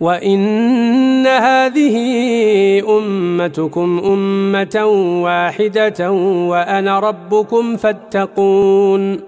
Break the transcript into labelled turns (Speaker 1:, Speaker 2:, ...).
Speaker 1: وإن هذه أمتكم أمة واحدة وأنا ربكم فاتقون.